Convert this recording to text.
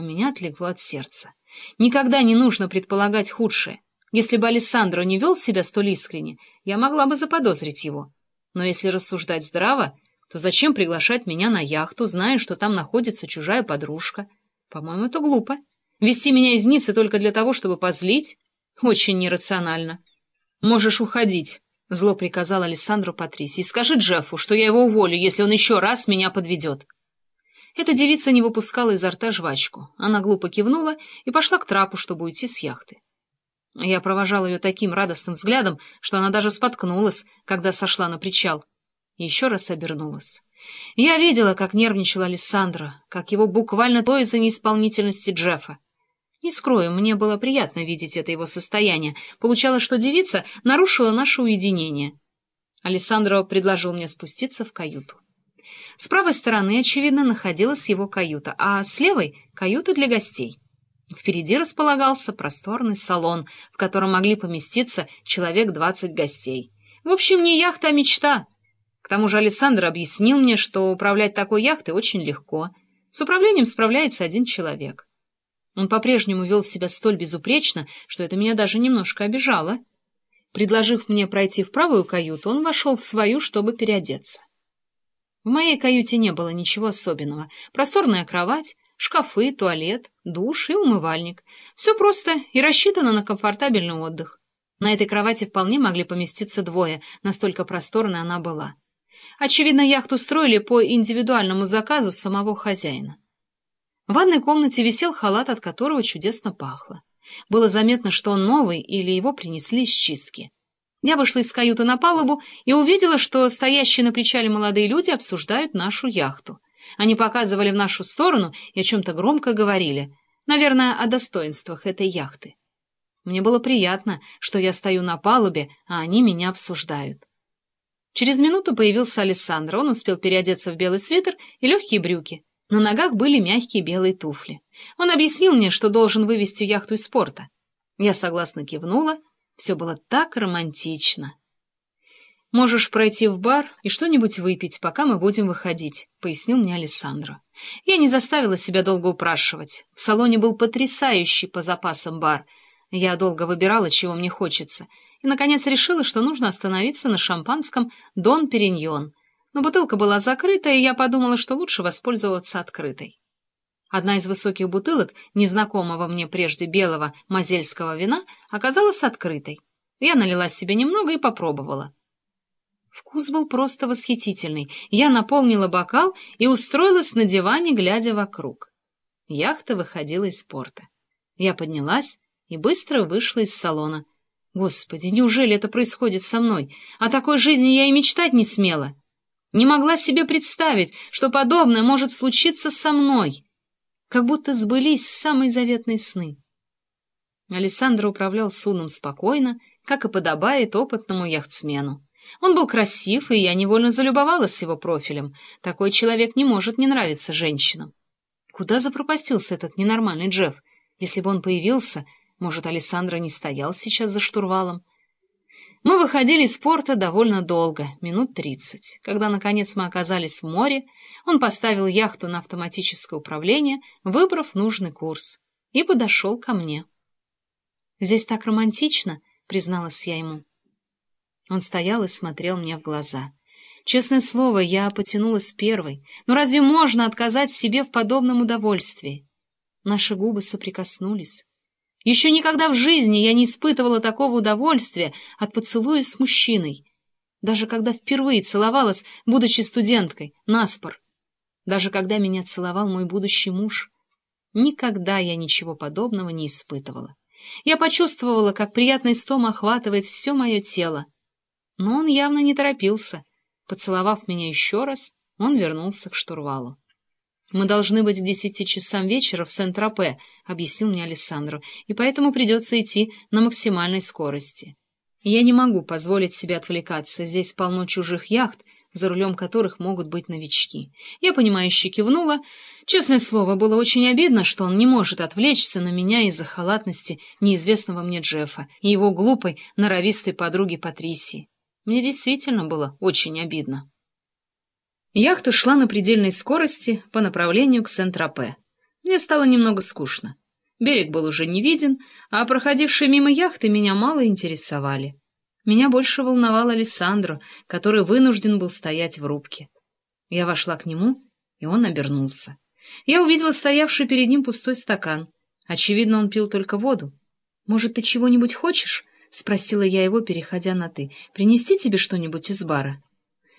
У меня отлегло от сердца. Никогда не нужно предполагать худшее. Если бы Алессандро не вел себя столь искренне, я могла бы заподозрить его. Но если рассуждать здраво, то зачем приглашать меня на яхту, зная, что там находится чужая подружка? По-моему, это глупо. Вести меня из Ниццы только для того, чтобы позлить? Очень нерационально. Можешь уходить, — зло приказал Александру Патрисий. Скажи Джеффу, что я его уволю, если он еще раз меня подведет. Эта девица не выпускала изо рта жвачку. Она глупо кивнула и пошла к трапу, чтобы уйти с яхты. Я провожал ее таким радостным взглядом, что она даже споткнулась, когда сошла на причал. И еще раз обернулась. Я видела, как нервничала Александра, как его буквально то из-за неисполнительности Джеффа. Не скрою, мне было приятно видеть это его состояние. Получалось, что девица нарушила наше уединение. Александро предложил мне спуститься в каюту. С правой стороны, очевидно, находилась его каюта, а с левой — каюта для гостей. Впереди располагался просторный салон, в котором могли поместиться человек двадцать гостей. В общем, не яхта, а мечта. К тому же Александр объяснил мне, что управлять такой яхтой очень легко. С управлением справляется один человек. Он по-прежнему вел себя столь безупречно, что это меня даже немножко обижало. Предложив мне пройти в правую каюту, он вошел в свою, чтобы переодеться. В моей каюте не было ничего особенного. Просторная кровать, шкафы, туалет, душ и умывальник. Все просто и рассчитано на комфортабельный отдых. На этой кровати вполне могли поместиться двое, настолько просторной она была. Очевидно, яхту строили по индивидуальному заказу самого хозяина. В ванной комнате висел халат, от которого чудесно пахло. Было заметно, что он новый или его принесли из чистки. Я вышла из каюты на палубу и увидела, что стоящие на причале молодые люди обсуждают нашу яхту. Они показывали в нашу сторону и о чем-то громко говорили. Наверное, о достоинствах этой яхты. Мне было приятно, что я стою на палубе, а они меня обсуждают. Через минуту появился Александр. Он успел переодеться в белый свитер и легкие брюки. На ногах были мягкие белые туфли. Он объяснил мне, что должен вывести яхту из порта. Я согласно кивнула. Все было так романтично. «Можешь пройти в бар и что-нибудь выпить, пока мы будем выходить», — пояснил мне Александра. Я не заставила себя долго упрашивать. В салоне был потрясающий по запасам бар. Я долго выбирала, чего мне хочется, и, наконец, решила, что нужно остановиться на шампанском «Дон Периньон», но бутылка была закрыта, и я подумала, что лучше воспользоваться открытой. Одна из высоких бутылок, незнакомого мне прежде белого мазельского вина, оказалась открытой. Я налила себе немного и попробовала. Вкус был просто восхитительный. Я наполнила бокал и устроилась на диване, глядя вокруг. Яхта выходила из порта. Я поднялась и быстро вышла из салона. Господи, неужели это происходит со мной? О такой жизни я и мечтать не смела. Не могла себе представить, что подобное может случиться со мной. Как будто сбылись самые заветные сны. Александр управлял судном спокойно, как и подобает опытному яхтсмену. Он был красив, и я невольно залюбовалась его профилем. Такой человек не может не нравиться женщинам. Куда запропастился этот ненормальный Джефф? Если бы он появился, может, Александра не стоял сейчас за штурвалом, мы выходили из порта довольно долго, минут тридцать. Когда, наконец, мы оказались в море, он поставил яхту на автоматическое управление, выбрав нужный курс, и подошел ко мне. «Здесь так романтично», — призналась я ему. Он стоял и смотрел мне в глаза. Честное слово, я потянулась первой. Но разве можно отказать себе в подобном удовольствии? Наши губы соприкоснулись. Еще никогда в жизни я не испытывала такого удовольствия от поцелуя с мужчиной. Даже когда впервые целовалась, будучи студенткой, наспор. Даже когда меня целовал мой будущий муж. Никогда я ничего подобного не испытывала. Я почувствовала, как приятный стом охватывает все мое тело. Но он явно не торопился. Поцеловав меня еще раз, он вернулся к штурвалу. «Мы должны быть к десяти часам вечера в Сент-Тропе», — объяснил мне Александру, «и поэтому придется идти на максимальной скорости. Я не могу позволить себе отвлекаться, здесь полно чужих яхт, за рулем которых могут быть новички. Я, понимающе кивнула. Честное слово, было очень обидно, что он не может отвлечься на меня из-за халатности неизвестного мне Джеффа и его глупой, норовистой подруги Патрисии. Мне действительно было очень обидно. Яхта шла на предельной скорости по направлению к Сент-Тропе. Мне стало немного скучно. Берег был уже не виден, а проходившие мимо яхты меня мало интересовали. Меня больше волновал Алессандро, который вынужден был стоять в рубке. Я вошла к нему, и он обернулся. Я увидела стоявший перед ним пустой стакан. Очевидно, он пил только воду. «Может, ты чего-нибудь хочешь?» — спросила я его, переходя на «ты». «Принести тебе что-нибудь из бара?»